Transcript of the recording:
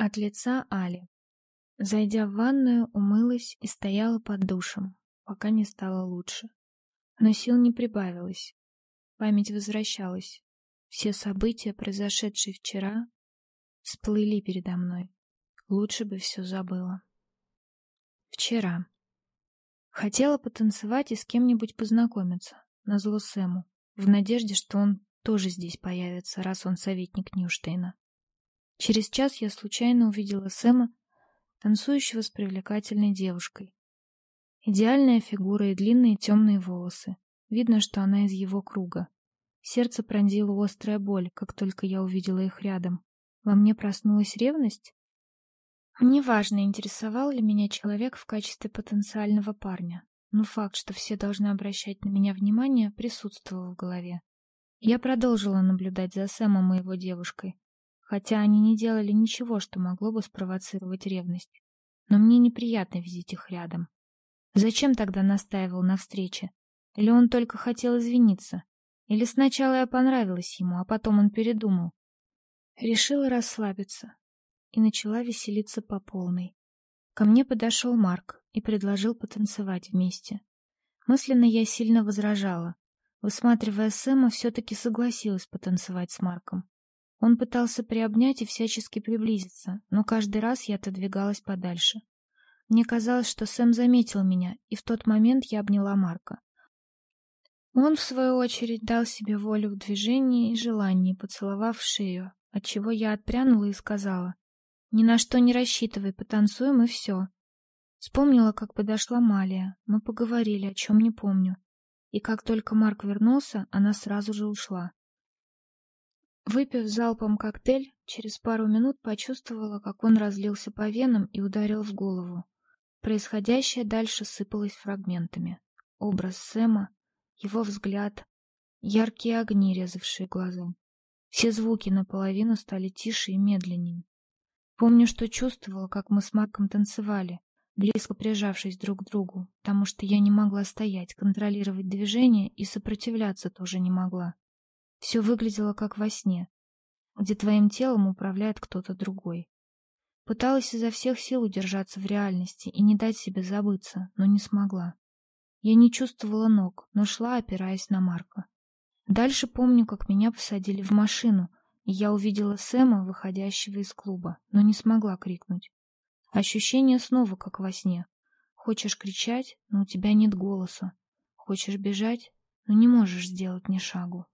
От лица Али. Зайдя в ванную, умылась и стояла под душем, пока не стало лучше. Но сил не прибавилось. Память возвращалась. Все события, произошедшие вчера, всплыли передо мной. Лучше бы все забыла. Вчера. Хотела потанцевать и с кем-нибудь познакомиться, назло Сэму, в надежде, что он тоже здесь появится, раз он советник Ньюштейна. Через час я случайно увидела Сэма, танцующего с привлекательной девушкой. Идеальная фигура и длинные темные волосы. Видно, что она из его круга. Сердце пронзила острая боль, как только я увидела их рядом. Во мне проснулась ревность? Неважно, интересовал ли меня человек в качестве потенциального парня, но факт, что все должны обращать на меня внимание, присутствовал в голове. Я продолжила наблюдать за Сэмом и его девушкой, хотя они не делали ничего, что могло бы спровоцировать ревность. Но мне неприятно видеть их рядом. Зачем тогда настаивал на встрече? Или он только хотел извиниться? Или сначала я понравилась ему, а потом он передумал? Решила расслабиться и начала веселиться по полной. Ко мне подошел Марк и предложил потанцевать вместе. Мысленно я сильно возражала. Высматривая Сэма, все-таки согласилась потанцевать с Марком. Он пытался приобнять и всячески приблизиться, но каждый раз я отодвигалась подальше. Мне казалось, что Сэм заметил меня, и в тот момент я обняла Марка. Он, в свою очередь, дал себе волю в движении и желании, поцеловав шею, отчего я отпрянула и сказала, «Ни на что не рассчитывай, потанцуем и все». Вспомнила, как подошла Малия, мы поговорили, о чем не помню. И как только Марк вернулся, она сразу же ушла. Выпив залпом коктейль, через пару минут почувствовала, как он разлился по венам и ударил в голову. Происходящее дальше сыпалось фрагментами. Образ Сэма, его взгляд, яркие огни, резавшие глаза. Все звуки наполовину стали тише и медленнее. Помню, что чувствовала, как мы с Марком танцевали, близко прижавшись друг к другу, потому что я не могла стоять, контролировать движение и сопротивляться тоже не могла. Все выглядело как во сне, где твоим телом управляет кто-то другой. Пыталась изо всех сил удержаться в реальности и не дать себе забыться, но не смогла. Я не чувствовала ног, но шла, опираясь на Марка. Дальше помню, как меня посадили в машину, и я увидела Сэма, выходящего из клуба, но не смогла крикнуть. Ощущение снова как во сне. Хочешь кричать, но у тебя нет голоса. Хочешь бежать, но не можешь сделать ни шагу.